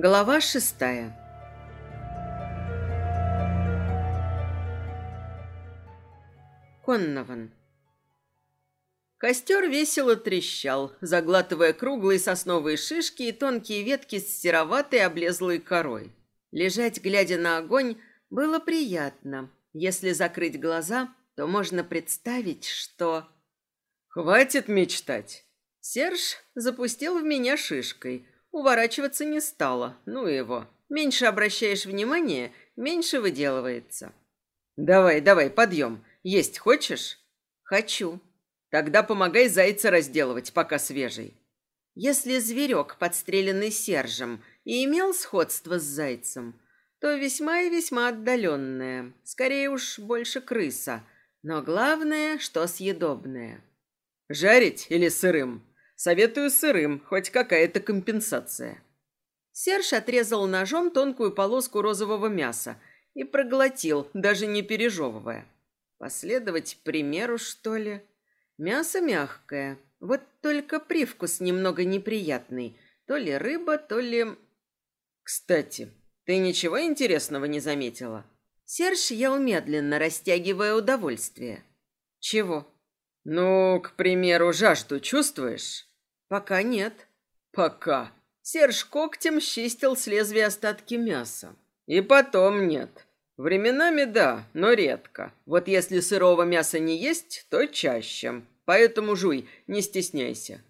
Глава шестая. Коннован. Костер весело трещал, заглатывая круглые сосновые шишки и тонкие ветки с сероватой облезлой корой. Лежать, глядя на огонь, было приятно. Если закрыть глаза, то можно представить, что... «Хватит мечтать!» Серж запустил в меня шишкой. Уворачиваться не стало, ну его. Меньше обращаешь внимание, меньше выделывается. «Давай, давай, подъем. Есть хочешь?» «Хочу». Тогда помогай зайца разделывать, пока свежий. Если зверек, подстреленный Сержем, и имел сходство с зайцем, то весьма и весьма отдаленное, скорее уж больше крыса, но главное, что съедобное. Жарить или сырым? Советую сырым, хоть какая-то компенсация. Серж отрезал ножом тонкую полоску розового мяса и проглотил, даже не пережевывая. Последовать примеру, что ли? Мясо мягкое, вот только привкус немного неприятный. То ли рыба, то ли... Кстати, ты ничего интересного не заметила? Серж ел медленно, растягивая удовольствие. Чего? Ну, к примеру, жажду чувствуешь? Пока нет. Пока. Серж когтем чистил с лезвия остатки мяса. И потом нет. Временами да, но редко. Вот если сырого мяса не есть, то чаще. Поэтому жуй, не стесняйся.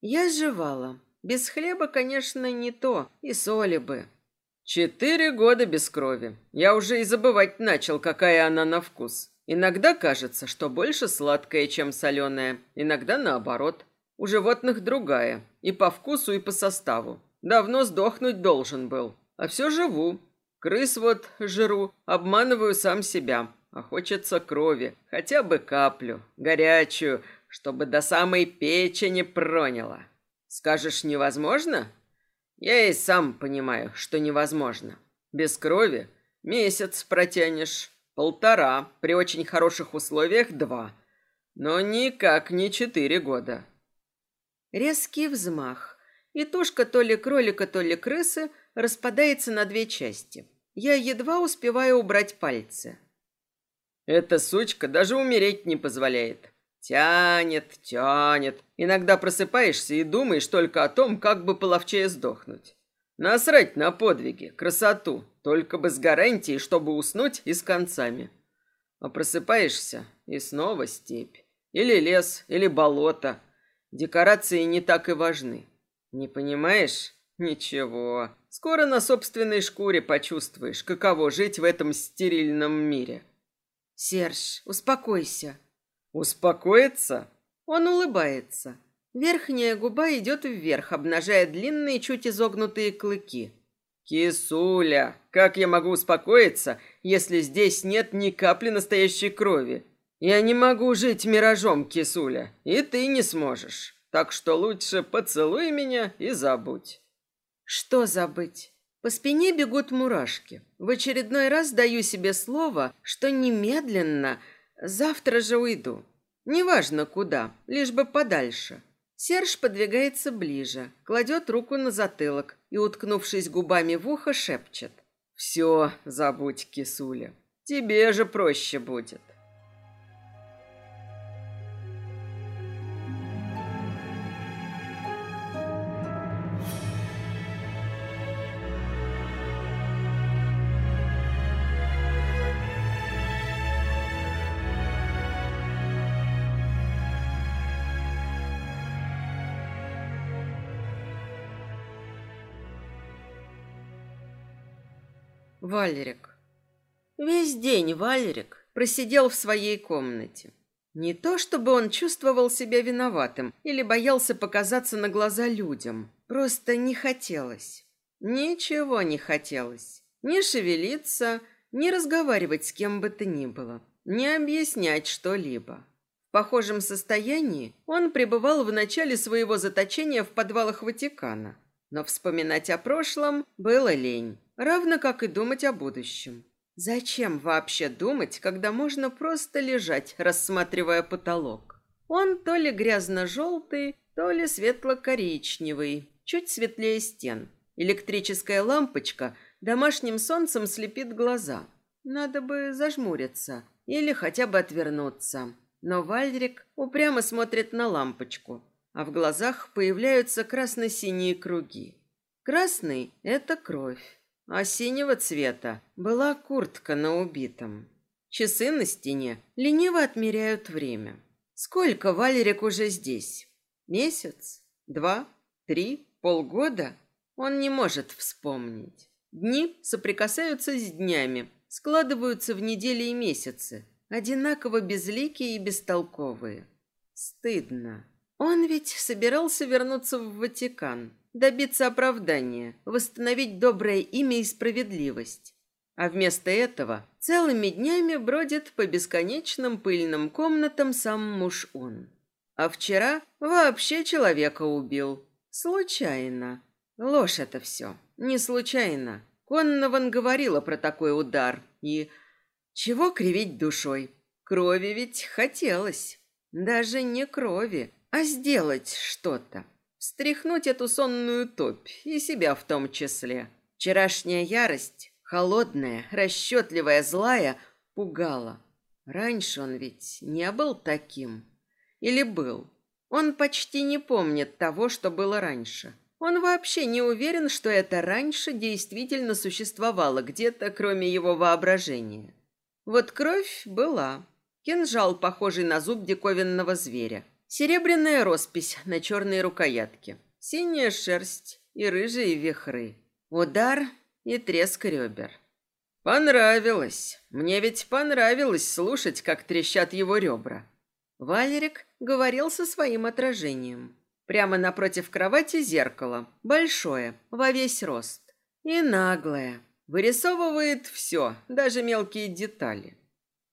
Я жевала. Без хлеба, конечно, не то, и соли бы. Четыре года без крови. Я уже и забывать начал, какая она на вкус. Иногда кажется, что больше сладкая, чем соленая. Иногда наоборот. У животных другая. И по вкусу, и по составу. Давно сдохнуть должен был. А все живу. Крыс вот жру, обманываю сам себя. А хочется крови, хотя бы каплю, горячую, чтобы до самой печени проняло. Скажешь, невозможно? Я и сам понимаю, что невозможно. Без крови месяц протянешь, полтора, при очень хороших условиях два. Но никак не четыре года. Резкий взмах, и тушка то ли кролика, то ли крысы распадается на две части. Я едва успеваю убрать пальцы. Эта сучка даже умереть не позволяет. Тянет, тянет. Иногда просыпаешься и думаешь только о том, как бы половчее сдохнуть. Насрать на подвиги, красоту, только бы с гарантией, чтобы уснуть и с концами. А просыпаешься, и снова степь. Или лес, или болото. Декорации не так и важны. Не понимаешь? Ничего. Скоро на собственной шкуре почувствуешь, каково жить в этом стерильном мире. Серж, успокойся. Успокоиться? Он улыбается. Верхняя губа идет вверх, обнажая длинные, чуть изогнутые клыки. Кисуля, как я могу успокоиться, если здесь нет ни капли настоящей крови? Я не могу жить миражом, Кисуля, и ты не сможешь. Так что лучше поцелуй меня и забудь. Что забыть? По спине бегут мурашки. В очередной раз даю себе слово, что немедленно, завтра же уйду. Неважно куда, лишь бы подальше. Серж подвигается ближе, кладет руку на затылок и, уткнувшись губами в ухо, шепчет. «Все, забудь, кисуля. Тебе же проще будет». Валерик. Весь день Валерик просидел в своей комнате. Не то чтобы он чувствовал себя виноватым или боялся показаться на глаза людям. Просто не хотелось. Ничего не хотелось. Ни шевелиться, ни разговаривать с кем бы то ни было. Не объяснять что-либо. В похожем состоянии он пребывал в начале своего заточения в подвалах Ватикана. Но вспоминать о прошлом было лень равно как и думать о будущем. Зачем вообще думать, когда можно просто лежать, рассматривая потолок? Он то ли грязно-желтый, то ли светло-коричневый, чуть светлее стен. Электрическая лампочка домашним солнцем слепит глаза. Надо бы зажмуриться или хотя бы отвернуться. Но Вальрик упрямо смотрит на лампочку, а в глазах появляются красно-синие круги. Красный – это кровь, синего цвета была куртка на убитом. Часы на стене лениво отмеряют время. Сколько Валерик уже здесь? Месяц? Два? Три? Полгода? Он не может вспомнить. Дни соприкасаются с днями, складываются в недели и месяцы, одинаково безликие и бестолковые. Стыдно. Он ведь собирался вернуться в Ватикан, добиться оправдания, восстановить доброе имя и справедливость. А вместо этого целыми днями бродит по бесконечным пыльным комнатам сам муж он. А вчера вообще человека убил. Случайно. Ложь это все. Не случайно. Коннован говорила про такой удар. И чего кривить душой? Крови ведь хотелось. Даже не крови, а сделать что-то. Встряхнуть эту сонную топь, и себя в том числе. Вчерашняя ярость, холодная, расчетливая, злая, пугала. Раньше он ведь не был таким. Или был? Он почти не помнит того, что было раньше. Он вообще не уверен, что это раньше действительно существовало где-то, кроме его воображения. Вот кровь была. Кинжал, похожий на зуб диковинного зверя. Серебряная роспись на черной рукоятке. Синяя шерсть и рыжие вихры. Удар и треск ребер. Понравилось. Мне ведь понравилось слушать, как трещат его ребра. Валерик говорил со своим отражением. Прямо напротив кровати зеркало, большое, во весь рост. И наглое. Вырисовывает все, даже мелкие детали.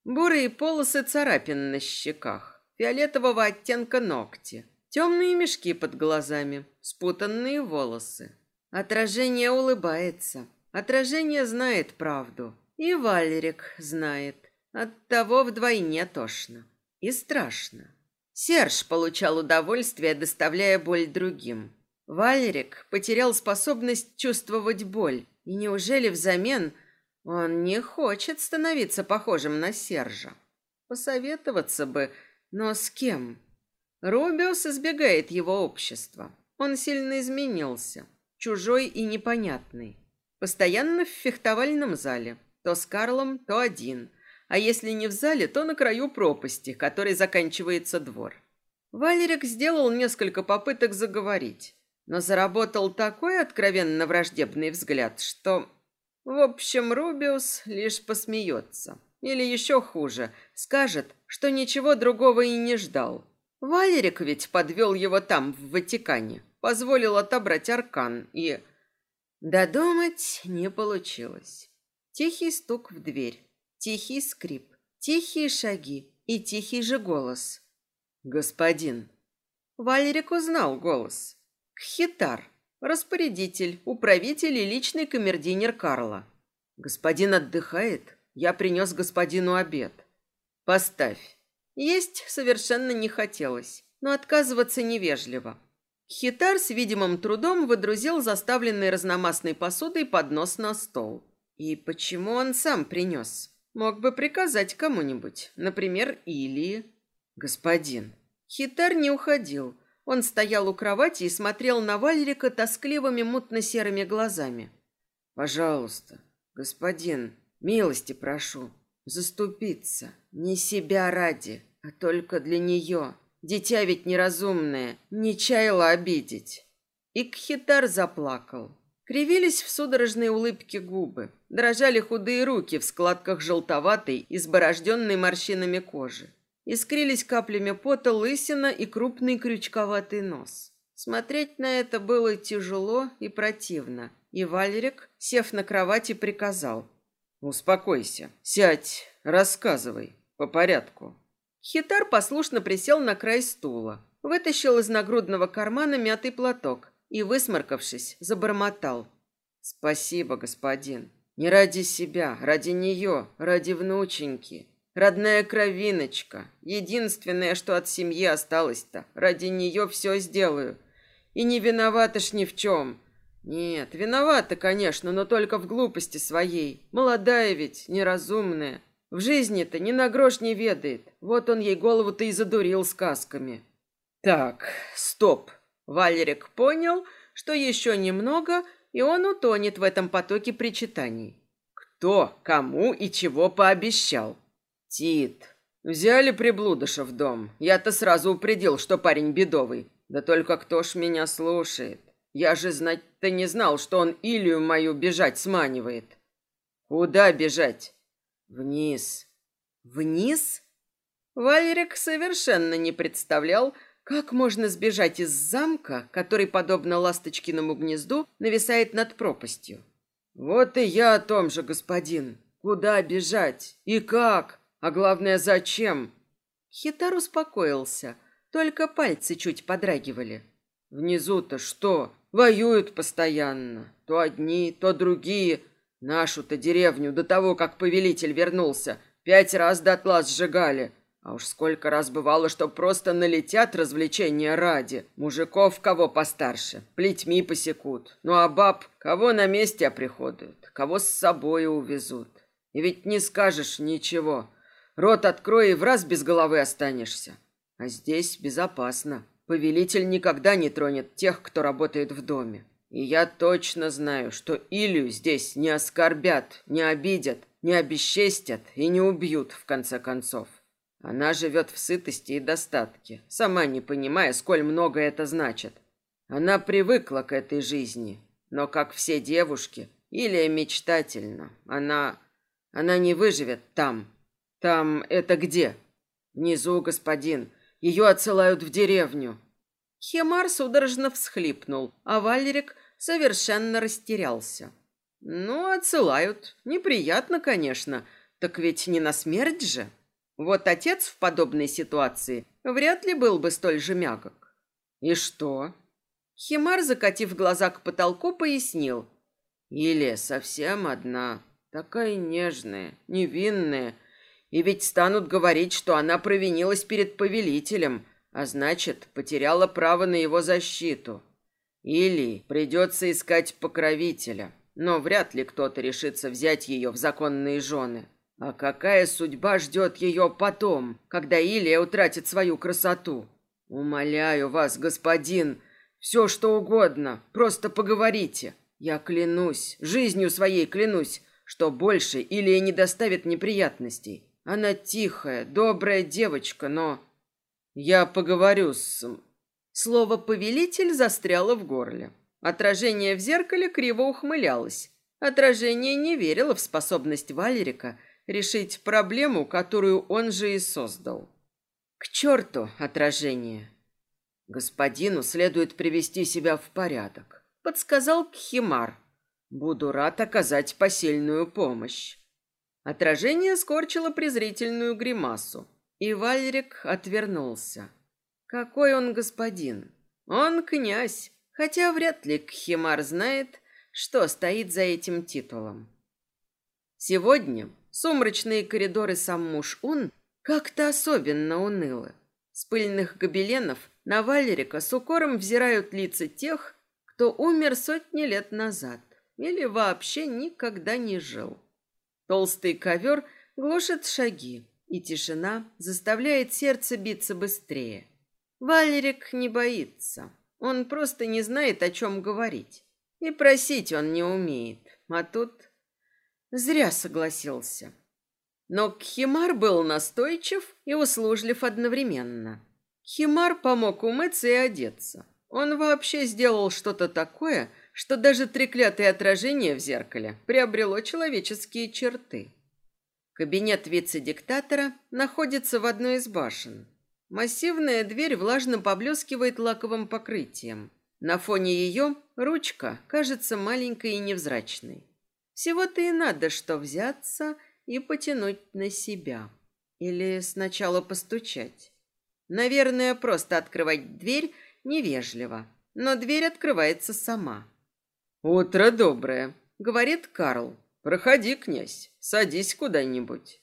Бурые полосы царапин на щеках, фиолетового оттенка ногти, темные мешки под глазами, спутанные волосы. Отражение улыбается. Отражение знает правду. И Валерик знает. Оттого вдвойне тошно. И страшно. Серж получал удовольствие, доставляя боль другим. Валерик потерял способность чувствовать боль. И неужели взамен он не хочет становиться похожим на Сержа? Посоветоваться бы, но с кем? Рубиус избегает его общества. Он сильно изменился. Чужой и непонятный. Постоянно в фехтовальном зале. То с Карлом, то один – а если не в зале, то на краю пропасти, которой заканчивается двор. Валерик сделал несколько попыток заговорить, но заработал такой откровенно враждебный взгляд, что... В общем, Рубиус лишь посмеется. Или еще хуже, скажет, что ничего другого и не ждал. Валерик ведь подвел его там, в Ватикане, позволил отобрать аркан и... Додумать не получилось. Тихий стук в дверь. Тихий скрип, тихие шаги и тихий же голос. «Господин». Валерик узнал голос. Кхитар, распорядитель, управитель и личный камердинер Карла. «Господин отдыхает? Я принес господину обед». «Поставь». Есть совершенно не хотелось, но отказываться невежливо. Хитар с видимым трудом выдрузил заставленный разномастной посудой поднос на стол. И почему он сам принес? Мог бы приказать кому-нибудь, например, Илии. Господин. Хитар не уходил. Он стоял у кровати и смотрел на Вальрика тоскливыми мутно-серыми глазами. Пожалуйста, господин, милости прошу, заступиться. Не себя ради, а только для нее. Дитя ведь неразумное, не чаяло обидеть. И Кхитар заплакал. Кривились в судорожной улыбке губы, дрожали худые руки в складках желтоватой, изборожденной морщинами кожи. Искрились каплями пота лысина и крупный крючковатый нос. Смотреть на это было тяжело и противно, и Валерик, сев на кровати, приказал. «Успокойся, сядь, рассказывай, по порядку». Хитар послушно присел на край стула, вытащил из нагрудного кармана мятый платок и, высморкавшись, забормотал. «Спасибо, господин. Не ради себя, ради нее, ради внученьки. Родная кровиночка. Единственное, что от семьи осталось-то. Ради нее все сделаю. И не виновата ж ни в чем. Нет, виновата, конечно, но только в глупости своей. Молодая ведь, неразумная. В жизни-то ни на грош не ведает. Вот он ей голову-то и задурил сказками. Так, стоп. Валерик понял, что еще немного, и он утонет в этом потоке причитаний. Кто, кому и чего пообещал? Тит. Взяли приблудыша в дом. Я-то сразу упредил, что парень бедовый. Да только кто ж меня слушает? Я же знать-то не знал, что он Илью мою бежать сманивает. Куда бежать? Вниз. Вниз? Валерик совершенно не представлял, как можно сбежать из замка, который, подобно ласточкиному гнезду, нависает над пропастью. Вот и я о том же, господин. Куда бежать? И как? А главное, зачем? Хитар успокоился, только пальцы чуть подрагивали. Внизу-то что? Воюют постоянно. То одни, то другие. Нашу-то деревню до того, как повелитель вернулся, пять раз дотла сжигали. А уж сколько раз бывало, что просто налетят развлечения ради. Мужиков кого постарше, плетьми посекут. Ну а баб кого на месте оприходуют, кого с собой увезут. И ведь не скажешь ничего. Рот открой и в раз без головы останешься. А здесь безопасно. Повелитель никогда не тронет тех, кто работает в доме. И я точно знаю, что Илью здесь не оскорбят, не обидят, не обесчестят и не убьют, в конце концов. Она живет в сытости и достатке, сама не понимая, сколь много это значит. Она привыкла к этой жизни, но, как все девушки, Илия мечтательна. Она... она не выживет там. Там это где? Внизу, господин. Ее отсылают в деревню. Хемар судорожно всхлипнул, а Валерик совершенно растерялся. Ну, отсылают. Неприятно, конечно. Так ведь не на смерть же. Вот отец в подобной ситуации вряд ли был бы столь же мягок. И что? Химар, закатив глаза к потолку, пояснил. Или совсем одна, такая нежная, невинная. И ведь станут говорить, что она провинилась перед повелителем, а значит, потеряла право на его защиту. Или придется искать покровителя, но вряд ли кто-то решится взять ее в законные жены. А какая судьба ждет ее потом, когда Илия утратит свою красоту? Умоляю вас, господин, все что угодно, просто поговорите. Я клянусь, жизнью своей клянусь, что больше Илия не доставит неприятностей. Она тихая, добрая девочка, но... Я поговорю с... Слово «повелитель» застряло в горле. Отражение в зеркале криво ухмылялось. Отражение не верило в способность Валерика решить проблему, которую он же и создал. К черту отражение! Господину следует привести себя в порядок, подсказал Кхимар. Буду рад оказать посильную помощь. Отражение скорчило презрительную гримасу, и Вальрик отвернулся. Какой он господин? Он князь, хотя вряд ли Кхимар знает, что стоит за этим титулом. Сегодня сумрачные коридоры Саммуш-Ун как-то особенно унылы. С пыльных гобеленов на Валерика с укором взирают лица тех, кто умер сотни лет назад или вообще никогда не жил. Толстый ковер глушит шаги, и тишина заставляет сердце биться быстрее. Валерик не боится. Он просто не знает, о чем говорить. И просить он не умеет. А тут зря согласился. Но Кхимар был настойчив и услужлив одновременно. Химар помог умыться и одеться. Он вообще сделал что-то такое, что даже треклятое отражение в зеркале приобрело человеческие черты. Кабинет вице-диктатора находится в одной из башен. Массивная дверь влажно поблескивает лаковым покрытием. На фоне ее ручка кажется маленькой и невзрачной. Всего-то и надо, что взяться и потянуть на себя. Или сначала постучать. Наверное, просто открывать дверь невежливо, но дверь открывается сама. «Утро доброе», — говорит Карл. «Проходи, князь, садись куда-нибудь».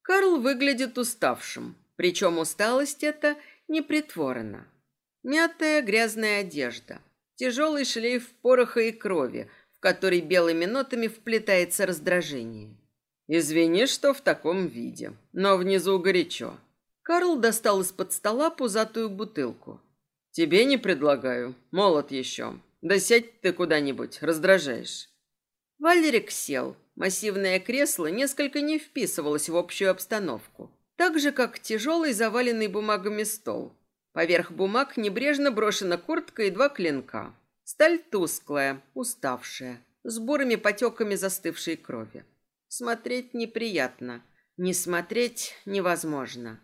Карл выглядит уставшим. Причем усталость эта непритворна. Мятая грязная одежда. Тяжелый шлейф пороха и крови, в который белыми нотами вплетается раздражение. «Извини, что в таком виде, но внизу горячо». Карл достал из-под стола пузатую бутылку. «Тебе не предлагаю, молод еще. Да сядь ты куда-нибудь, раздражаешь». Валерик сел. Массивное кресло несколько не вписывалось в общую обстановку. Так же, как тяжелый заваленный бумагами стол. Поверх бумаг небрежно брошена куртка и два клинка. Сталь тусклая, уставшая, с бурыми потеками застывшей крови. Смотреть неприятно. Не смотреть невозможно.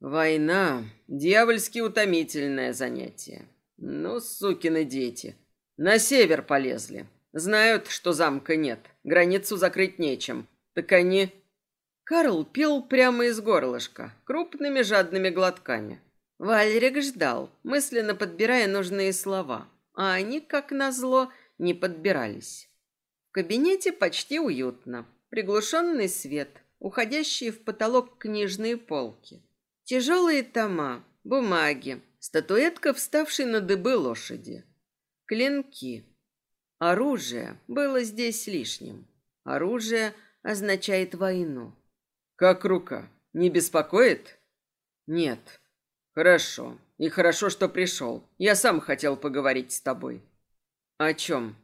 Война — дьявольски утомительное занятие. Ну, сукины дети. На север полезли. Знают, что замка нет. Границу закрыть нечем. Так они... Карл пил прямо из горлышка, крупными жадными глотками. Вальрик ждал, мысленно подбирая нужные слова, а они, как назло, не подбирались. В кабинете почти уютно. Приглушенный свет, уходящие в потолок книжные полки. Тяжелые тома, бумаги, статуэтка, вставшей на дыбы лошади. Клинки. Оружие было здесь лишним. Оружие означает войну. «Как рука? Не беспокоит?» «Нет», Хорошо. И хорошо, что пришел. Я сам хотел поговорить с тобой. О чем?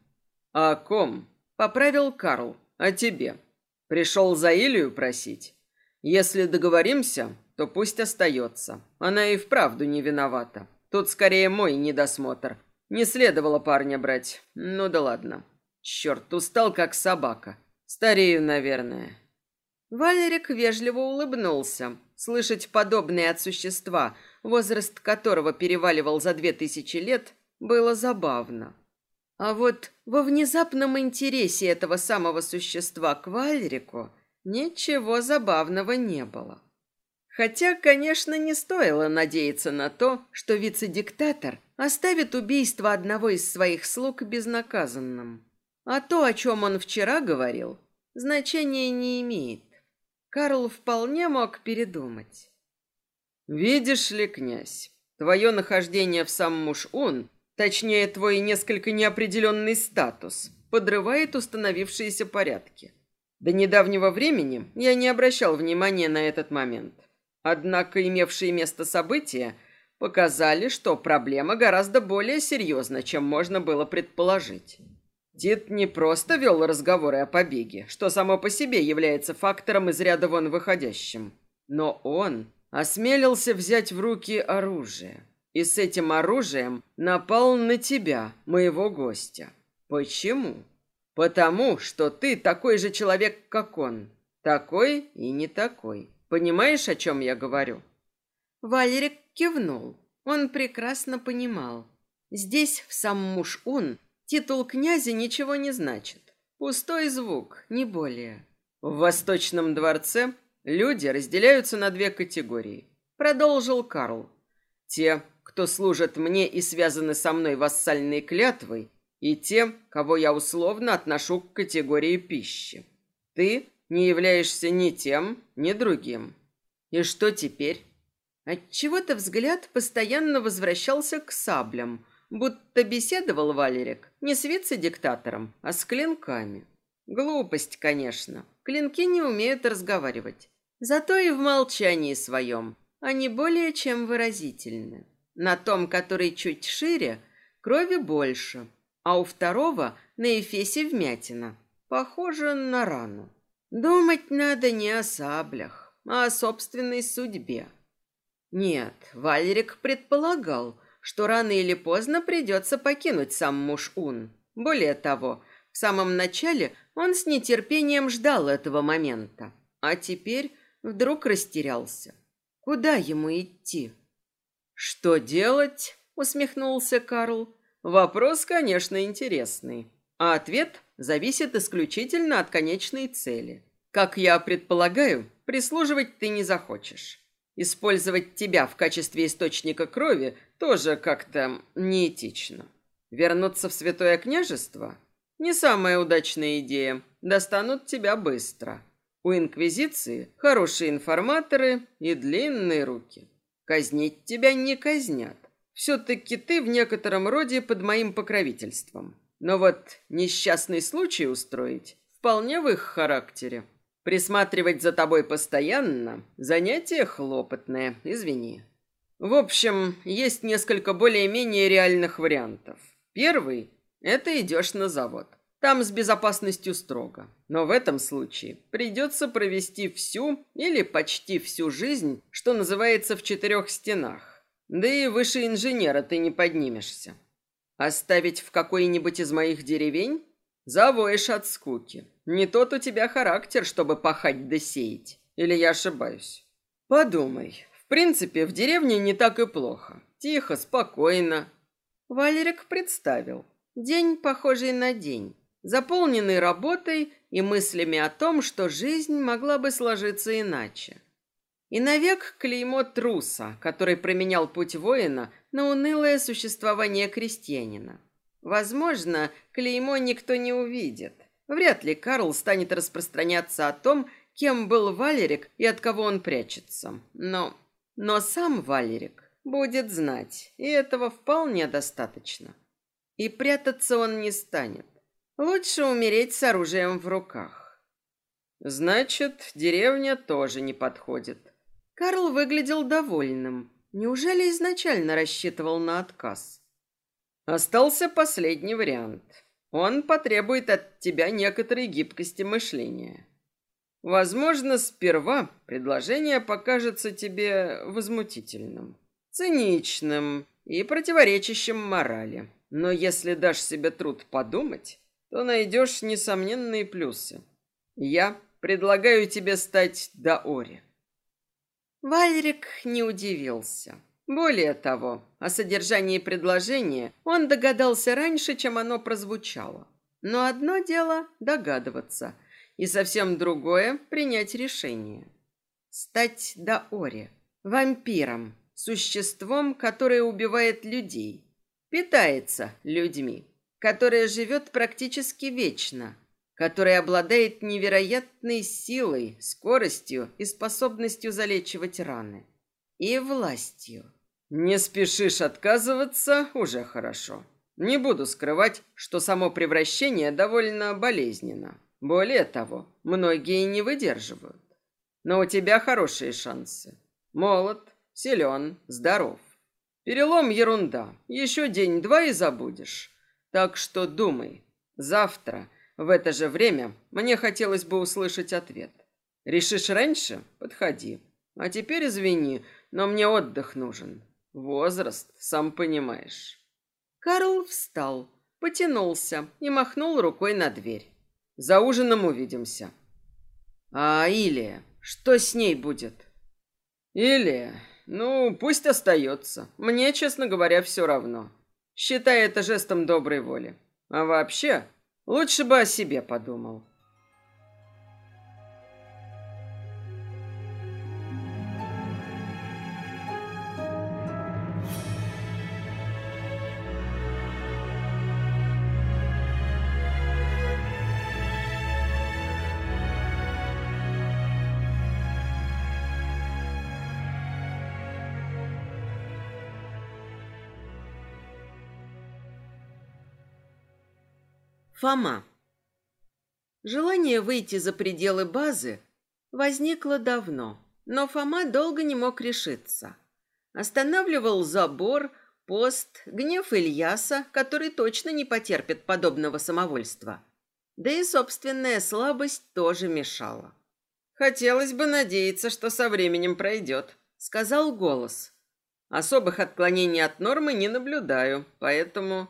О ком? Поправил Карл. О тебе. Пришел за Илью просить. Если договоримся, то пусть остается. Она и вправду не виновата. Тут скорее мой недосмотр. Не следовало парня брать. Ну да ладно. Черт, устал как собака. Старею, наверное. Валерик вежливо улыбнулся. Слышать подобное от существа – возраст которого переваливал за две тысячи лет, было забавно. А вот во внезапном интересе этого самого существа к Вальрику ничего забавного не было. Хотя, конечно, не стоило надеяться на то, что вице-диктатор оставит убийство одного из своих слуг безнаказанным. А то, о чем он вчера говорил, значения не имеет. Карл вполне мог передумать. «Видишь ли, князь, твое нахождение в сам Муш-Ун, точнее, твой несколько неопределенный статус, подрывает установившиеся порядки. До недавнего времени я не обращал внимания на этот момент. Однако имевшие место события показали, что проблема гораздо более серьезна, чем можно было предположить. Тит не просто вел разговоры о побеге, что само по себе является фактором из ряда вон выходящим, но он осмелился взять в руки оружие. И с этим оружием напал на тебя, моего гостя. Почему? Потому что ты такой же человек, как он. Такой и не такой. Понимаешь, о чем я говорю? Валерик кивнул. Он прекрасно понимал. Здесь, в сам Муш-Ун, титул князя ничего не значит. Пустой звук, не более. В Восточном дворце Люди разделяются на две категории. Продолжил Карл. Те, кто служат мне и связаны со мной вассальной клятвой, и те, кого я условно отношу к категории пищи. Ты не являешься ни тем, ни другим. И что теперь? Отчего-то взгляд постоянно возвращался к саблям, будто беседовал Валерик не с вице-диктатором, а с клинками. Глупость, конечно. Клинки не умеют разговаривать. Зато и в молчании своем они более чем выразительны. На том, который чуть шире, крови больше, а у второго на эфесе вмятина. Похоже на рану. Думать надо не о саблях, а о собственной судьбе. Нет, Валерик предполагал, что рано или поздно придется покинуть сам муж Ун. Более того, в самом начале он с нетерпением ждал этого момента. А теперь Вдруг растерялся. Куда ему идти? Что делать? усмехнулся Карл. Вопрос, конечно, интересный, а ответ зависит исключительно от конечной цели. Как я предполагаю, прислуживать ты не захочешь. Использовать тебя в качестве источника крови тоже как-то неэтично. Вернуться в Святое Княжество? Не самая удачная идея. Достанут тебя быстро. У Инквизиции хорошие информаторы и длинные руки. Казнить тебя не казнят. Все-таки ты в некотором роде под моим покровительством. Но вот несчастный случай устроить вполне в их характере. Присматривать за тобой постоянно – занятие хлопотное, извини. В общем, есть несколько более-менее реальных вариантов. Первый – это идешь на завод. Там с безопасностью строго. Но в этом случае придется провести всю или почти всю жизнь, что называется, в четырех стенах. Да и выше инженера ты не поднимешься. Оставить в какой-нибудь из моих деревень? Завоешь от скуки. Не тот у тебя характер, чтобы пахать да сеять. Или я ошибаюсь? Подумай. В принципе, в деревне не так и плохо. Тихо, спокойно. Валерик представил. День, похожий на день заполненный работой и мыслями о том, что жизнь могла бы сложиться иначе. И навек клеймо труса, который променял путь воина на унылое существование крестьянина. Возможно, клеймо никто не увидит. Вряд ли Карл станет распространяться о том, кем был Валерик и от кого он прячется. Но, но сам Валерик будет знать, и этого вполне достаточно. И прятаться он не станет. Лучше умереть с оружием в руках. Значит, деревня тоже не подходит. Карл выглядел довольным. Неужели изначально рассчитывал на отказ? Остался последний вариант. Он потребует от тебя некоторой гибкости мышления. Возможно, сперва предложение покажется тебе возмутительным, циничным и противоречащим морали. Но если дашь себе труд подумать, то найдешь несомненные плюсы. Я предлагаю тебе стать Даори. Вальрик не удивился. Более того, о содержании предложения он догадался раньше, чем оно прозвучало. Но одно дело догадываться, и совсем другое принять решение. Стать Даори, вампиром, существом, которое убивает людей, питается людьми которая живет практически вечно, которая обладает невероятной силой, скоростью и способностью залечивать раны. И властью. Не спешишь отказываться, уже хорошо. Не буду скрывать, что само превращение довольно болезненно. Более того, многие не выдерживают. Но у тебя хорошие шансы. Молод, силен, здоров. Перелом ерунда. Еще день-два и забудешь. Так что думай. Завтра, в это же время, мне хотелось бы услышать ответ. Решишь раньше? Подходи. А теперь извини, но мне отдых нужен. Возраст, сам понимаешь. Карл встал, потянулся и махнул рукой на дверь. За ужином увидимся. А Илия, что с ней будет? Илия, ну, пусть остается. Мне, честно говоря, все равно. Считай это жестом доброй воли. А вообще, лучше бы о себе подумал. Фома. Желание выйти за пределы базы возникло давно, но Фома долго не мог решиться. Останавливал забор, пост, гнев Ильяса, который точно не потерпит подобного самовольства. Да и собственная слабость тоже мешала. «Хотелось бы надеяться, что со временем пройдет», — сказал голос. «Особых отклонений от нормы не наблюдаю, поэтому...»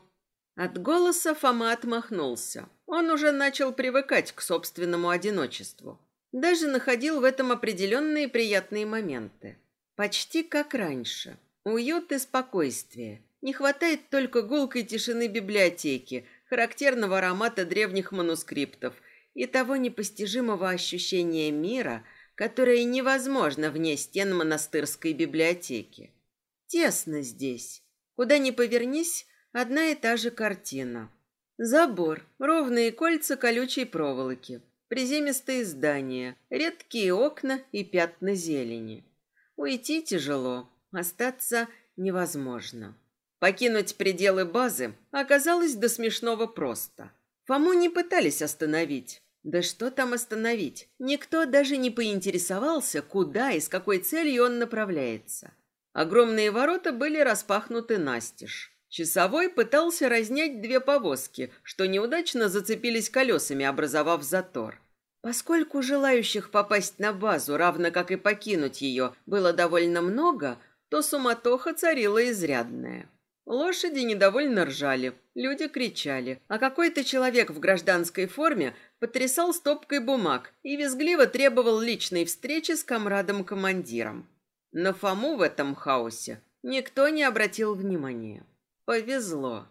От голоса Фома отмахнулся. Он уже начал привыкать к собственному одиночеству. Даже находил в этом определенные приятные моменты. Почти как раньше. Уют и спокойствие. Не хватает только гулкой тишины библиотеки, характерного аромата древних манускриптов и того непостижимого ощущения мира, которое невозможно вне стен монастырской библиотеки. Тесно здесь. Куда ни повернись, Одна и та же картина. Забор, ровные кольца колючей проволоки, приземистые здания, редкие окна и пятна зелени. Уйти тяжело, остаться невозможно. Покинуть пределы базы оказалось до смешного просто. Фому не пытались остановить. Да что там остановить? Никто даже не поинтересовался, куда и с какой целью он направляется. Огромные ворота были распахнуты настежь. Часовой пытался разнять две повозки, что неудачно зацепились колесами, образовав затор. Поскольку желающих попасть на базу, равно как и покинуть ее, было довольно много, то суматоха царила изрядная. Лошади недовольно ржали, люди кричали, а какой-то человек в гражданской форме потрясал стопкой бумаг и визгливо требовал личной встречи с комрадом-командиром. На Фому в этом хаосе никто не обратил внимания. Повезло.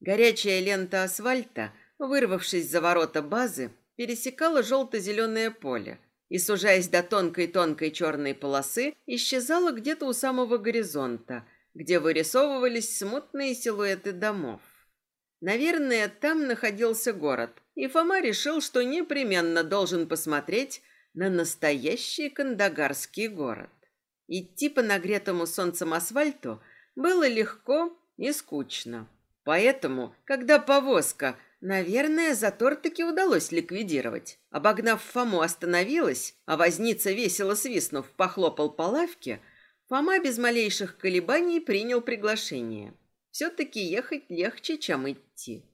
Горячая лента асфальта, вырвавшись за ворота базы, пересекала желто-зеленое поле и, сужаясь до тонкой-тонкой черной полосы, исчезала где-то у самого горизонта – где вырисовывались смутные силуэты домов. Наверное, там находился город, и Фома решил, что непременно должен посмотреть на настоящий кандагарский город. Идти по нагретому солнцем асфальту было легко и скучно. Поэтому, когда повозка, наверное, затор таки удалось ликвидировать, обогнав Фому, остановилась, а возница, весело свистнув, похлопал по лавке – Фома без малейших колебаний принял приглашение. Все-таки ехать легче, чем идти.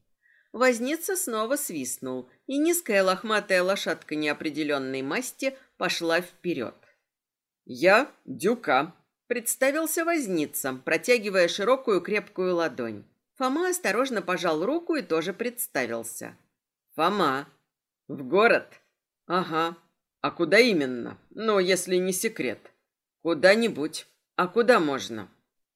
Возница снова свистнул, и низкая лохматая лошадка неопределенной масти пошла вперед. «Я Дюка», — представился возница, протягивая широкую крепкую ладонь. Фома осторожно пожал руку и тоже представился. «Фома. В город?» «Ага. А куда именно? Ну, если не секрет». Куда-нибудь. А куда можно?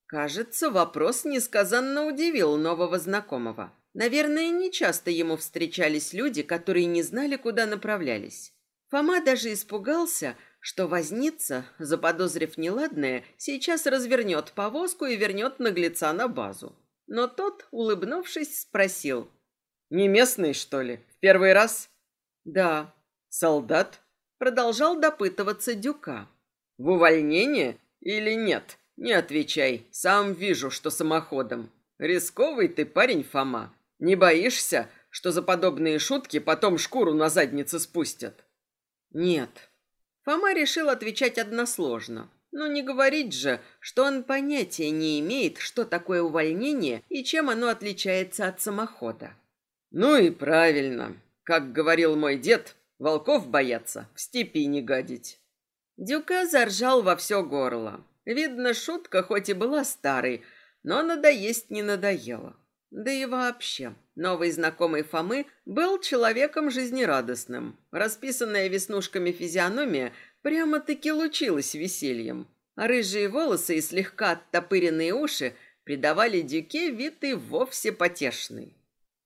Кажется, вопрос несказанно удивил нового знакомого. Наверное, нечасто ему встречались люди, которые не знали, куда направлялись. Фома даже испугался, что возница, заподозрив неладное, сейчас развернет повозку и вернет наглеца на базу. Но тот, улыбнувшись, спросил. «Не местный, что ли? В первый раз?» «Да». «Солдат?» Продолжал допытываться Дюка. В увольнение или нет? Не отвечай, сам вижу, что самоходом. Рисковый ты парень, Фома. Не боишься, что за подобные шутки потом шкуру на заднице спустят? Нет. Фома решил отвечать односложно. Но не говорить же, что он понятия не имеет, что такое увольнение и чем оно отличается от самохода. Ну и правильно. Как говорил мой дед, волков боятся, в степи не гадить. Дюка заржал во все горло. Видно, шутка хоть и была старой, но надоесть не надоела. Да и вообще, новый знакомый Фомы был человеком жизнерадостным. Расписанная веснушками физиономия прямо-таки лучилась весельем. А рыжие волосы и слегка оттопыренные уши придавали Дюке вид и вовсе потешный.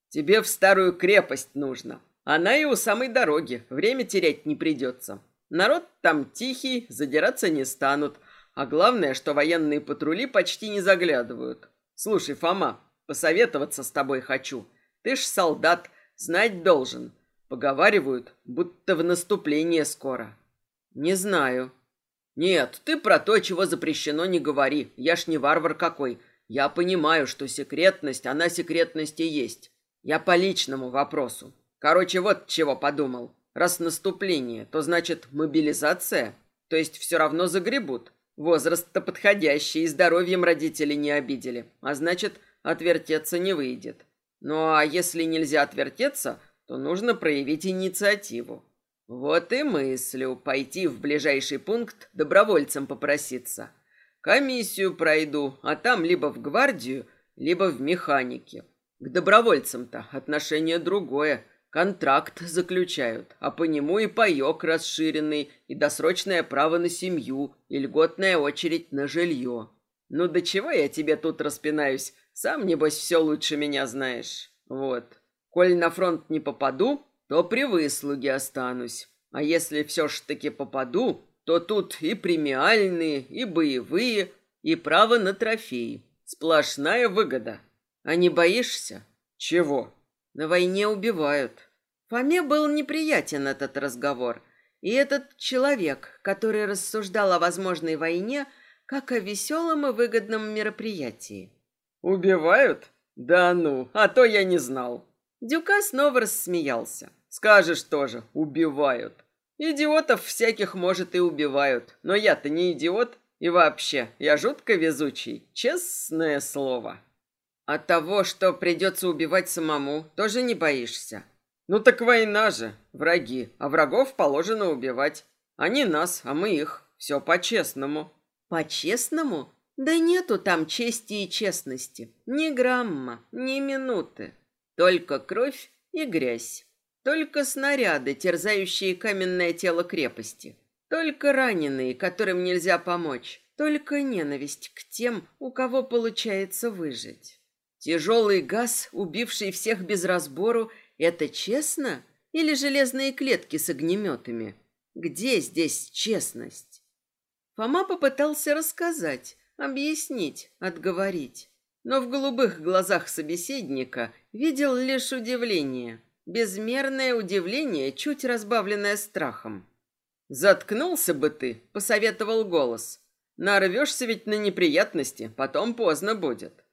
«Тебе в старую крепость нужно. Она и у самой дороги, время терять не придется. Народ там тихий, задираться не станут. А главное, что военные патрули почти не заглядывают. Слушай, Фома, посоветоваться с тобой хочу. Ты ж солдат, знать должен. Поговаривают, будто в наступление скоро. Не знаю. Нет, ты про то, чего запрещено, не говори. Я ж не варвар какой. Я понимаю, что секретность, она секретность и есть. Я по личному вопросу. Короче, вот чего подумал. Раз наступление, то значит мобилизация, то есть все равно загребут. Возраст-то подходящий, и здоровьем родители не обидели, а значит, отвертеться не выйдет. Ну а если нельзя отвертеться, то нужно проявить инициативу. Вот и мыслю пойти в ближайший пункт добровольцем попроситься. Комиссию пройду, а там либо в гвардию, либо в механике. К добровольцам-то отношение другое. Контракт заключают, а по нему и паёк расширенный, и досрочное право на семью, и льготная очередь на жилье. Ну до чего я тебе тут распинаюсь? Сам, небось, все лучше меня знаешь. Вот. Коль на фронт не попаду, то при выслуге останусь. А если все ж таки попаду, то тут и премиальные, и боевые, и право на трофеи. Сплошная выгода. А не боишься? Чего? На войне убивают. Фоме был неприятен этот разговор. И этот человек, который рассуждал о возможной войне, как о веселом и выгодном мероприятии. Убивают? Да ну, а то я не знал. Дюка снова рассмеялся. Скажешь тоже, убивают. Идиотов всяких, может, и убивают. Но я-то не идиот. И вообще, я жутко везучий. Честное слово. От того, что придется убивать самому, тоже не боишься. Ну так война же, враги, а врагов положено убивать. Они нас, а мы их. Все по-честному. По-честному? Да нету там чести и честности. Ни грамма, ни минуты. Только кровь и грязь. Только снаряды, терзающие каменное тело крепости. Только раненые, которым нельзя помочь. Только ненависть к тем, у кого получается выжить. Тяжелый газ, убивший всех без разбору, это честно? Или железные клетки с огнеметами? Где здесь честность? Фома попытался рассказать, объяснить, отговорить. Но в голубых глазах собеседника видел лишь удивление. Безмерное удивление, чуть разбавленное страхом. «Заткнулся бы ты», — посоветовал голос. «Нарвешься ведь на неприятности, потом поздно будет».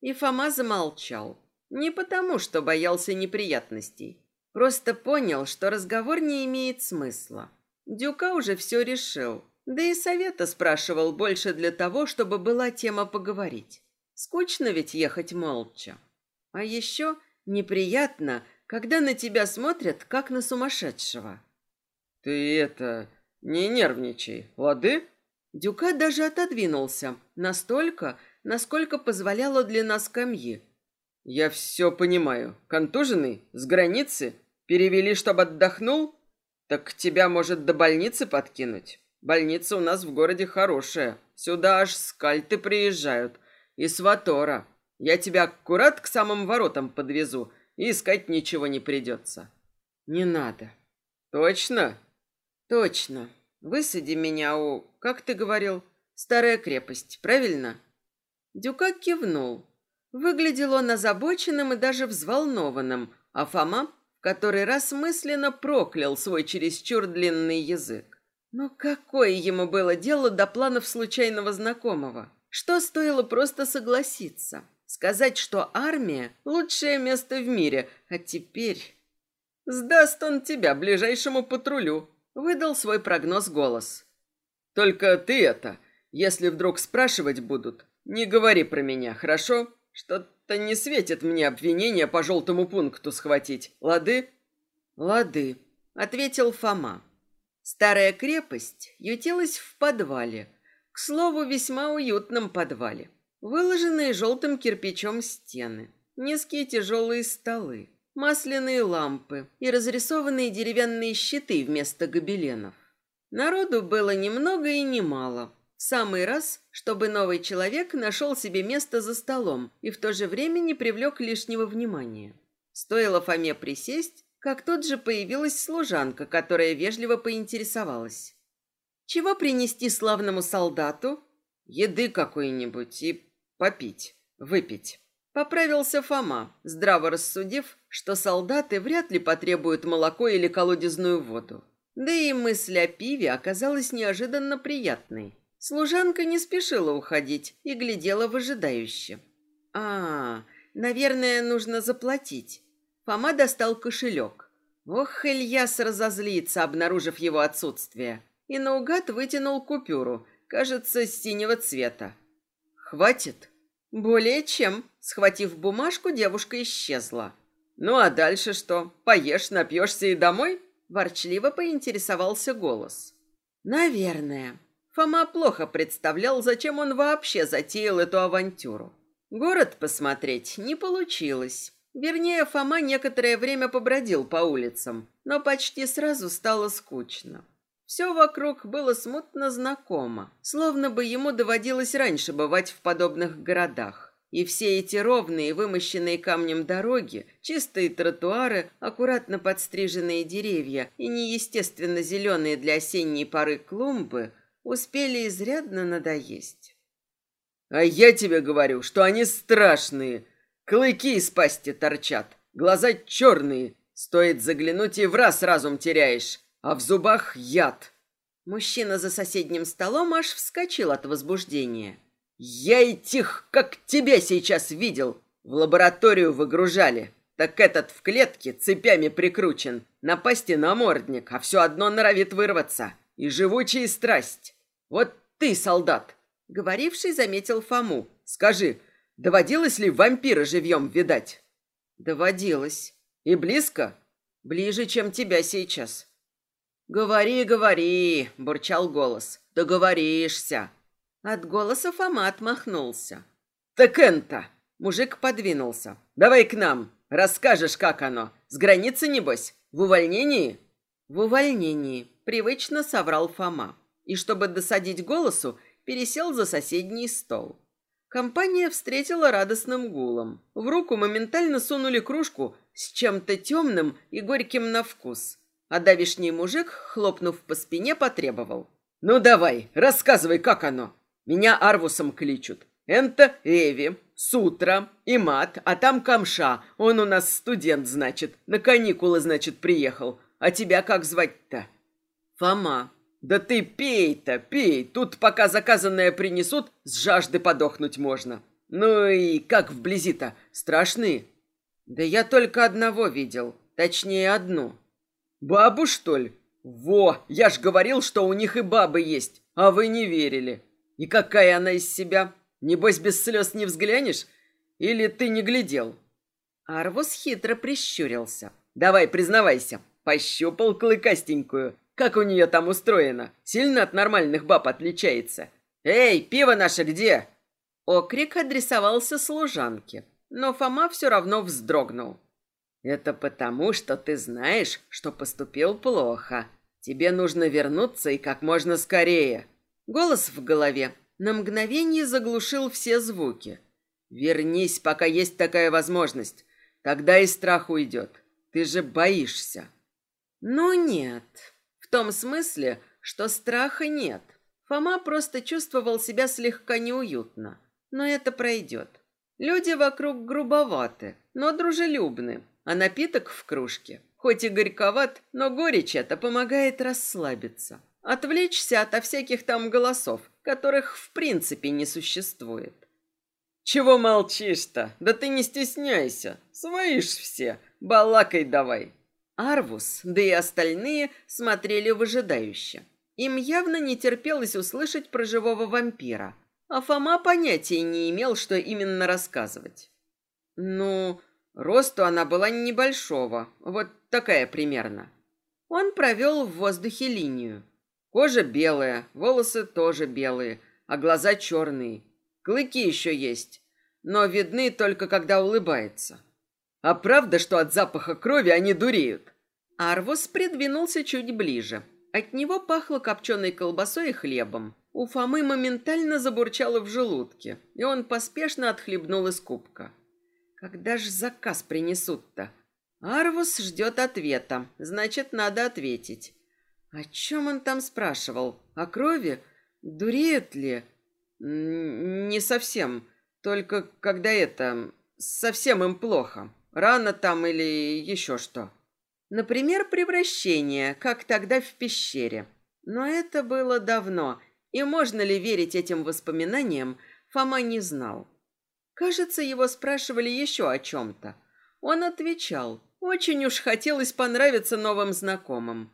И Фома замолчал. Не потому, что боялся неприятностей. Просто понял, что разговор не имеет смысла. Дюка уже все решил. Да и совета спрашивал больше для того, чтобы была тема поговорить. Скучно ведь ехать молча. А еще неприятно, когда на тебя смотрят, как на сумасшедшего. «Ты это... не нервничай, лады?» Дюка даже отодвинулся, настолько, насколько позволяла длина скамьи. «Я все понимаю. Контуженный? С границы? Перевели, чтобы отдохнул? Так тебя, может, до больницы подкинуть? Больница у нас в городе хорошая. Сюда аж скальты приезжают. И сватора. Я тебя аккурат к самым воротам подвезу, и искать ничего не придется». «Не надо». «Точно?» «Точно. Высади меня у... Как ты говорил? Старая крепость, правильно?» Дюка кивнул. Выглядел он озабоченным и даже взволнованным, а Фома в который раз мысленно проклял свой чересчур длинный язык. Но какое ему было дело до планов случайного знакомого? Что стоило просто согласиться? Сказать, что армия – лучшее место в мире, а теперь... «Сдаст он тебя ближайшему патрулю», – выдал свой прогноз голос. «Только ты это, если вдруг спрашивать будут, не говори про меня, хорошо? Что-то не светит мне обвинение по желтому пункту схватить. Лады? Лады, ответил Фома. Старая крепость ютилась в подвале. К слову, весьма уютном подвале. Выложенные желтым кирпичом стены, низкие тяжелые столы, масляные лампы и разрисованные деревянные щиты вместо гобеленов. Народу было немного и немало, в самый раз, чтобы новый человек нашел себе место за столом и в то же время не привлек лишнего внимания. Стоило Фоме присесть, как тут же появилась служанка, которая вежливо поинтересовалась. «Чего принести славному солдату?» «Еды какой-нибудь и попить, выпить». Поправился Фома, здраво рассудив, что солдаты вряд ли потребуют молоко или колодезную воду. Да и мысль о пиве оказалась неожиданно приятной. Служанка не спешила уходить и глядела выжидающе. «А, наверное, нужно заплатить». Фома достал кошелек. Ох, Ильяс разозлится, обнаружив его отсутствие. И наугад вытянул купюру, кажется, синего цвета. «Хватит?» «Более чем». Схватив бумажку, девушка исчезла. «Ну а дальше что? Поешь, напьешься и домой?» Ворчливо поинтересовался голос. «Наверное». Фома плохо представлял, зачем он вообще затеял эту авантюру. Город посмотреть не получилось. Вернее, Фома некоторое время побродил по улицам, но почти сразу стало скучно. Все вокруг было смутно знакомо, словно бы ему доводилось раньше бывать в подобных городах. И все эти ровные, вымощенные камнем дороги, чистые тротуары, аккуратно подстриженные деревья и неестественно зеленые для осенней поры клумбы – успели изрядно надоесть. А я тебе говорю, что они страшные. Клыки из пасти торчат, глаза черные. Стоит заглянуть, и в раз разум теряешь, а в зубах яд. Мужчина за соседним столом аж вскочил от возбуждения. Я этих, как тебя сейчас видел, в лабораторию выгружали. Так этот в клетке цепями прикручен, на пасти намордник, а все одно норовит вырваться. И живучая страсть. Вот ты, солдат, говоривший, заметил Фому. Скажи, доводилось ли вампира живьем видать? Доводилось. И близко? Ближе, чем тебя сейчас. «Говори, говори!» – бурчал голос. «Договоришься!» От голоса Фома отмахнулся. «Так энто!» – мужик подвинулся. «Давай к нам, расскажешь, как оно. С границы, небось? В увольнении?» «В увольнении», – привычно соврал Фома. И чтобы досадить голосу, пересел за соседний стол. Компания встретила радостным гулом. В руку моментально сунули кружку с чем-то темным и горьким на вкус – а давишний мужик, хлопнув по спине, потребовал. «Ну давай, рассказывай, как оно. Меня Арвусом кличут. Энто Эви, Сутра и Мат, а там Камша. Он у нас студент, значит. На каникулы, значит, приехал. А тебя как звать-то?» «Фома». «Да ты пей-то, пей. Тут пока заказанное принесут, с жажды подохнуть можно. Ну и как вблизи-то? Страшные?» «Да я только одного видел. Точнее, одну». Бабу, что ли? Во, я ж говорил, что у них и бабы есть, а вы не верили. И какая она из себя? Небось, без слез не взглянешь? Или ты не глядел?» Арвус хитро прищурился. «Давай, признавайся, пощупал клыкастенькую. Как у нее там устроено? Сильно от нормальных баб отличается? Эй, пиво наше где?» Окрик адресовался служанке, но Фома все равно вздрогнул. Это потому, что ты знаешь, что поступил плохо. Тебе нужно вернуться и как можно скорее. Голос в голове на мгновение заглушил все звуки. Вернись, пока есть такая возможность. Тогда и страх уйдет. Ты же боишься. Ну нет. В том смысле, что страха нет. Фома просто чувствовал себя слегка неуютно. Но это пройдет. Люди вокруг грубоваты, но дружелюбны а напиток в кружке, хоть и горьковат, но горечь это помогает расслабиться, отвлечься ото всяких там голосов, которых в принципе не существует. «Чего молчишь-то? Да ты не стесняйся. Своишь все. Балакай давай». Арвус, да и остальные смотрели выжидающе. Им явно не терпелось услышать про живого вампира, а Фома понятия не имел, что именно рассказывать. «Ну, Росту она была небольшого, вот такая примерно. Он провел в воздухе линию. Кожа белая, волосы тоже белые, а глаза черные. Клыки еще есть, но видны только когда улыбается. А правда, что от запаха крови они дуреют? Арвус придвинулся чуть ближе. От него пахло копченой колбасой и хлебом. У Фомы моментально забурчало в желудке, и он поспешно отхлебнул из кубка. Когда ж заказ принесут-то? Арвус ждет ответа, значит, надо ответить. О чем он там спрашивал? О крови? Дуреют ли? Не совсем. Только когда это... Совсем им плохо. Рано там или еще что. Например, превращение, как тогда в пещере. Но это было давно, и можно ли верить этим воспоминаниям, Фома не знал. Кажется, его спрашивали еще о чем-то. Он отвечал. Очень уж хотелось понравиться новым знакомым.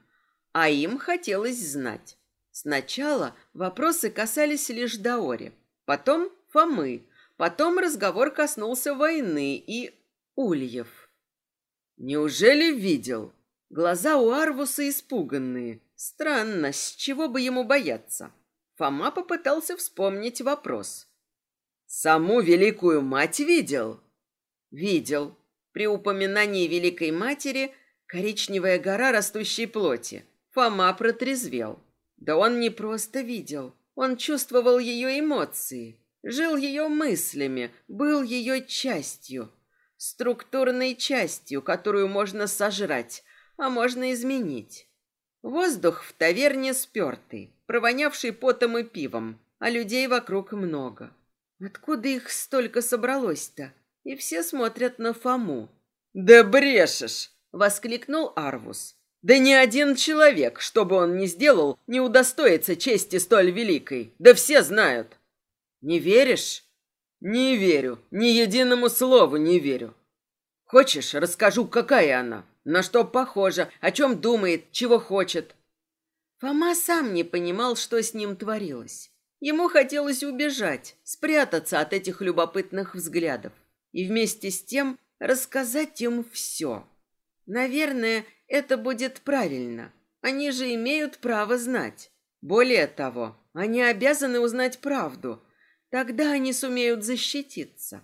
А им хотелось знать. Сначала вопросы касались лишь Даори. Потом Фомы. Потом разговор коснулся войны и Ульев. Неужели видел? Глаза у Арвуса испуганные. Странно, с чего бы ему бояться? Фома попытался вспомнить вопрос. Саму Великую Мать видел? Видел. При упоминании Великой Матери коричневая гора растущей плоти. Фома протрезвел. Да он не просто видел. Он чувствовал ее эмоции, жил ее мыслями, был ее частью. Структурной частью, которую можно сожрать, а можно изменить. Воздух в таверне спертый, провонявший потом и пивом, а людей вокруг много. Откуда их столько собралось-то? И все смотрят на Фому. «Да брешешь!» — воскликнул Арвус. «Да ни один человек, что бы он ни сделал, не удостоится чести столь великой. Да все знают!» Не веришь? Не верю. Ни единому слову не верю. Хочешь, расскажу, какая она? На что похожа? О чем думает? Чего хочет? Фома сам не понимал, что с ним творилось. Ему хотелось убежать, спрятаться от этих любопытных взглядов и вместе с тем рассказать им все. Наверное, это будет правильно. Они же имеют право знать. Более того, они обязаны узнать правду. Тогда они сумеют защититься.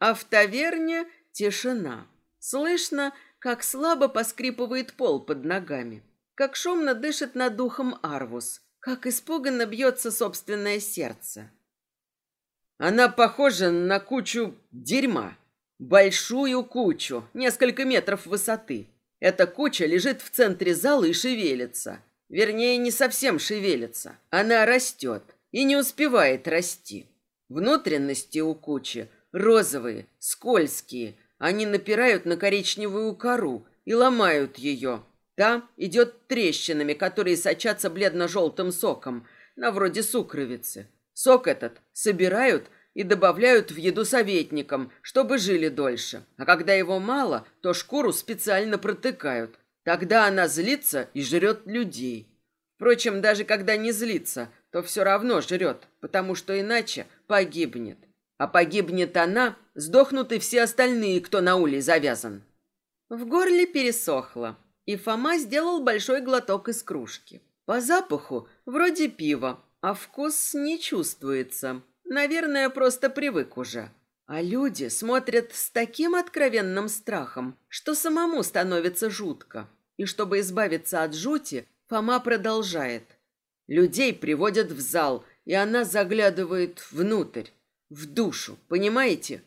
А в таверне тишина. Слышно, как слабо поскрипывает пол под ногами, как шумно дышит над духом Арвус, как испуганно бьется собственное сердце. Она похожа на кучу дерьма. Большую кучу, несколько метров высоты. Эта куча лежит в центре зала и шевелится. Вернее, не совсем шевелится. Она растет и не успевает расти. Внутренности у кучи розовые, скользкие. Они напирают на коричневую кору и ломают ее. Та идет трещинами, которые сочатся бледно-желтым соком, на вроде сукровицы. Сок этот собирают и добавляют в еду советникам, чтобы жили дольше. А когда его мало, то шкуру специально протыкают. Тогда она злится и жрет людей. Впрочем, даже когда не злится, то все равно жрет, потому что иначе погибнет. А погибнет она, сдохнут и все остальные, кто на улей завязан. В горле пересохло, и Фома сделал большой глоток из кружки. По запаху вроде пива, а вкус не чувствуется. Наверное, просто привык уже. А люди смотрят с таким откровенным страхом, что самому становится жутко. И чтобы избавиться от жути, Фома продолжает. Людей приводят в зал, и она заглядывает внутрь, в душу, понимаете?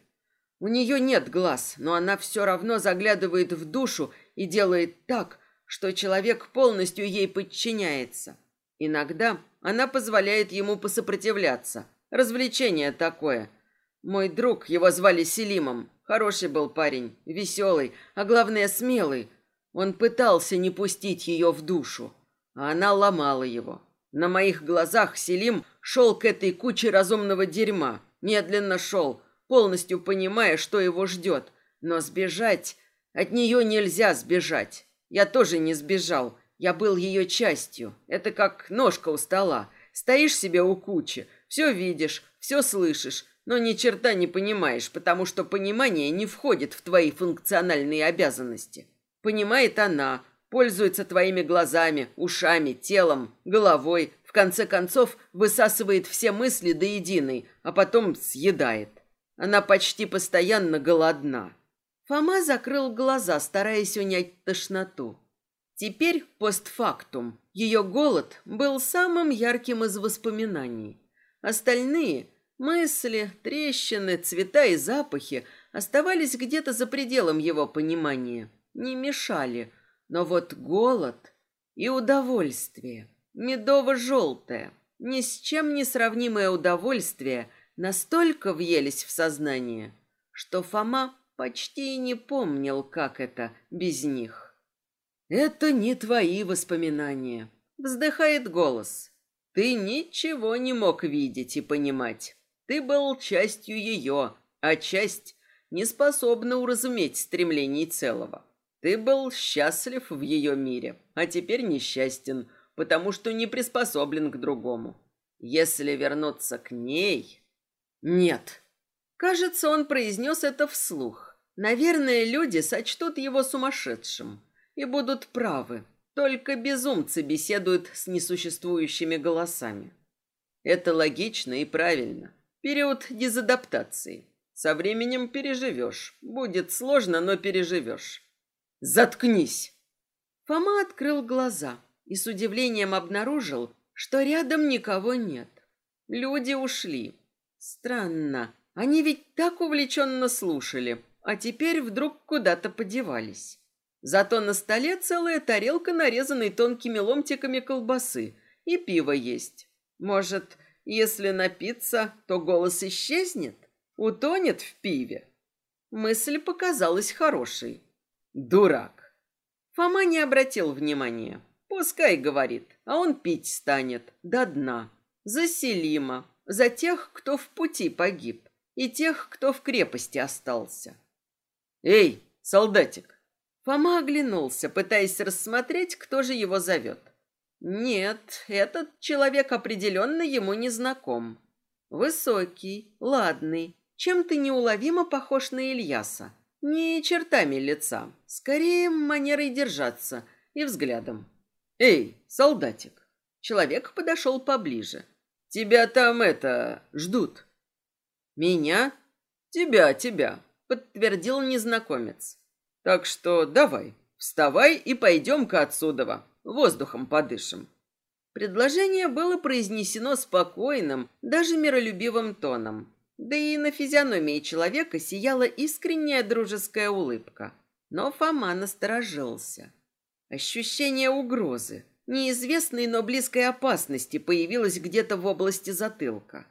У нее нет глаз, но она все равно заглядывает в душу и делает так, что человек полностью ей подчиняется. Иногда она позволяет ему посопротивляться – Развлечение такое. Мой друг, его звали Селимом. Хороший был парень, веселый, а главное смелый. Он пытался не пустить ее в душу, а она ломала его. На моих глазах Селим шел к этой куче разумного дерьма. Медленно шел, полностью понимая, что его ждет. Но сбежать... От нее нельзя сбежать. Я тоже не сбежал. Я был ее частью. Это как ножка у стола. Стоишь себе у кучи, все видишь, все слышишь, но ни черта не понимаешь, потому что понимание не входит в твои функциональные обязанности. Понимает она, пользуется твоими глазами, ушами, телом, головой, в конце концов высасывает все мысли до единой, а потом съедает. Она почти постоянно голодна. Фома закрыл глаза, стараясь унять тошноту. Теперь постфактум. Ее голод был самым ярким из воспоминаний. Остальные мысли, трещины, цвета и запахи оставались где-то за пределом его понимания, не мешали. Но вот голод и удовольствие, медово-желтое, ни с чем не сравнимое удовольствие, настолько въелись в сознание, что Фома почти не помнил, как это без них. «Это не твои воспоминания», — вздыхает голос. Ты ничего не мог видеть и понимать. Ты был частью ее, а часть не способна уразуметь стремлений целого. Ты был счастлив в ее мире, а теперь несчастен, потому что не приспособлен к другому. Если вернуться к ней... Нет. Кажется, он произнес это вслух. Наверное, люди сочтут его сумасшедшим и будут правы. Только безумцы беседуют с несуществующими голосами. Это логично и правильно. Период дезадаптации. Со временем переживешь. Будет сложно, но переживешь. Заткнись!» Фома открыл глаза и с удивлением обнаружил, что рядом никого нет. Люди ушли. Странно, они ведь так увлеченно слушали, а теперь вдруг куда-то подевались. Зато на столе целая тарелка, нарезанной тонкими ломтиками колбасы, и пиво есть. Может, если напиться, то голос исчезнет? Утонет в пиве? Мысль показалась хорошей. Дурак. Фома не обратил внимания. Пускай говорит, а он пить станет до дна. За Селима, за тех, кто в пути погиб, и тех, кто в крепости остался. «Эй, солдатик!» Фома оглянулся, пытаясь рассмотреть, кто же его зовет. Нет, этот человек определенно ему не знаком. Высокий, ладный, чем-то неуловимо похож на Ильяса. Не чертами лица, скорее манерой держаться и взглядом. «Эй, солдатик!» Человек подошел поближе. «Тебя там это... ждут». «Меня?» «Тебя, тебя», — подтвердил незнакомец. «Так что давай, вставай и пойдем-ка отсюда, воздухом подышим». Предложение было произнесено спокойным, даже миролюбивым тоном. Да и на физиономии человека сияла искренняя дружеская улыбка. Но Фома насторожился. Ощущение угрозы, неизвестной, но близкой опасности появилось где-то в области затылка.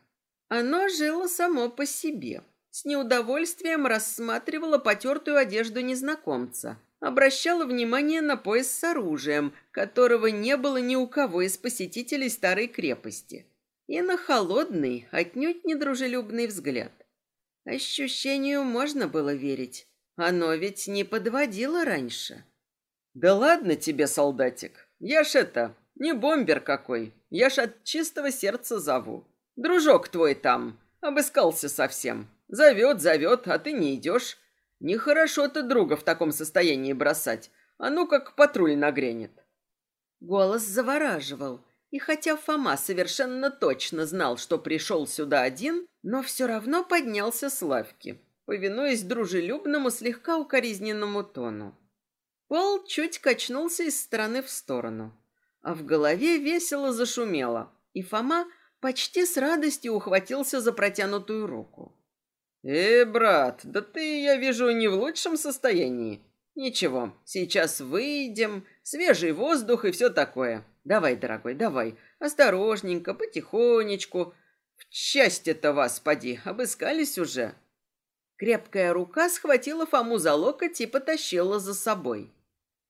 Оно жило само по себе. С неудовольствием рассматривало потертую одежду незнакомца, обращала внимание на пояс с оружием, которого не было ни у кого из посетителей старой крепости, и на холодный, отнюдь недружелюбный взгляд. Ощущению можно было верить. Оно ведь не подводило раньше. «Да ладно тебе, солдатик. Я ж это, не бомбер какой. Я ж от чистого сердца зову. Дружок твой там, обыскался совсем. Зовет, зовет, а ты не идешь. Нехорошо ты друга в таком состоянии бросать. А ну как патруль нагрянет. Голос завораживал. И хотя Фома совершенно точно знал, что пришел сюда один, но все равно поднялся с лавки, повинуясь дружелюбному, слегка укоризненному тону. Пол чуть качнулся из стороны в сторону, а в голове весело зашумело, и Фома почти с радостью ухватился за протянутую руку. «Э, брат, да ты, я вижу, не в лучшем состоянии. Ничего, сейчас выйдем, свежий воздух и все такое. Давай, дорогой, давай, осторожненько, потихонечку. В счастье-то вас, поди, обыскались уже». Крепкая рука схватила Фому за локоть и потащила за собой.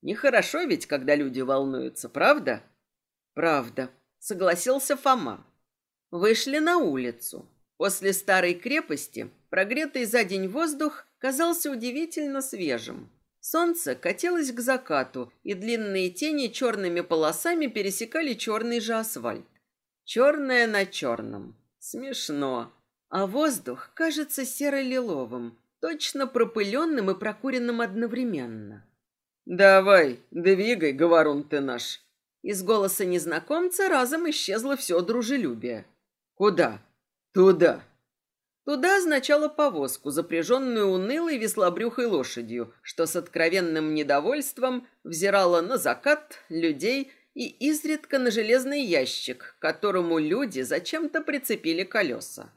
Нехорошо ведь, когда люди волнуются, правда? Правда, согласился Фома. Вышли на улицу. После старой крепости прогретый за день воздух казался удивительно свежим. Солнце катилось к закату, и длинные тени черными полосами пересекали черный же асфальт. Черное на черном. Смешно. А воздух кажется серо-лиловым, точно пропыленным и прокуренным одновременно. «Давай, двигай, говорун ты наш!» Из голоса незнакомца разом исчезло все дружелюбие. «Куда?» «Туда!» Туда означало повозку, запряженную унылой веслобрюхой лошадью, что с откровенным недовольством взирала на закат, людей и изредка на железный ящик, к которому люди зачем-то прицепили колеса.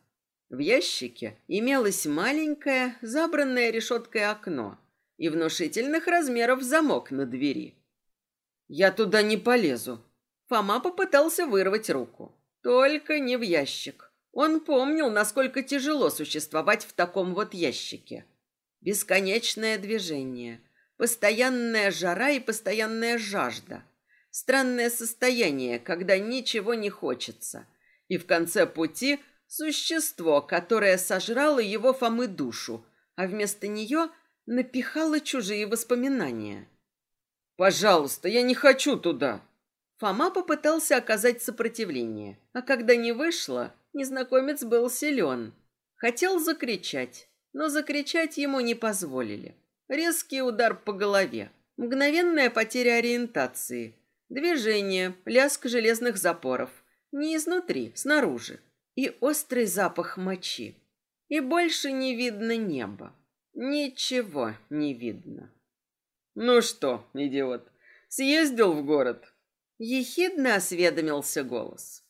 В ящике имелось маленькое, забранное решеткой окно и внушительных размеров замок на двери. «Я туда не полезу». Фома попытался вырвать руку. Только не в ящик. Он помнил, насколько тяжело существовать в таком вот ящике. Бесконечное движение, постоянная жара и постоянная жажда. Странное состояние, когда ничего не хочется. И в конце пути существо, которое сожрало его Фомы душу, а вместо нее напихало чужие воспоминания. «Пожалуйста, я не хочу туда!» Фома попытался оказать сопротивление, а когда не вышло, Незнакомец был силен. Хотел закричать, но закричать ему не позволили. Резкий удар по голове, мгновенная потеря ориентации, движение, лязг железных запоров. Не изнутри, снаружи. И острый запах мочи. И больше не видно неба. Ничего не видно. «Ну что, идиот, съездил в город?» Ехидно осведомился голос.